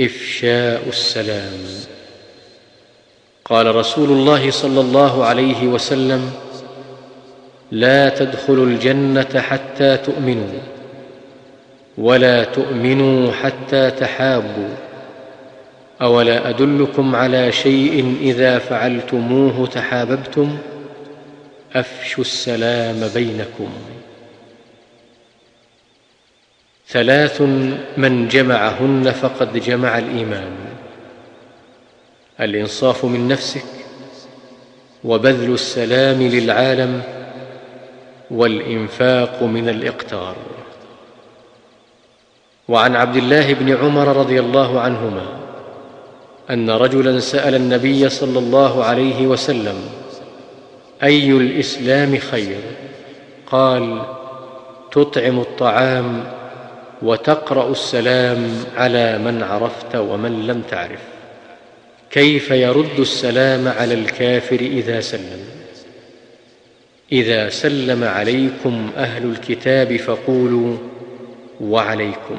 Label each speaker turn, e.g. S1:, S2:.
S1: إفشاء السلام. قال رسول الله صلى الله عليه وسلم لا تدخلوا الجنة حتى تؤمنوا ولا تؤمنوا حتى تحابوا. أولا أدلكم على شيء إذا فعلتموه تحاببتم؟ أفشوا السلام بينكم. ثلاث من جمعهن فقد جمع الإيمان. الإنصاف من نفسك وبذل السلام للعالم والإنفاق من الإقتار. وعن عبد الله بن عمر رضي الله عنهما أن رجلا سأل النبي صلى الله عليه وسلم أي الإسلام خير؟ قال تطعم الطعام وتقرأ السلام على من عرفت ومن لم تعرف. كيف يرد السلام على الكافر إذا سلم؟ إذا سلم عليكم أهل الكتاب فقولوا وعليكم.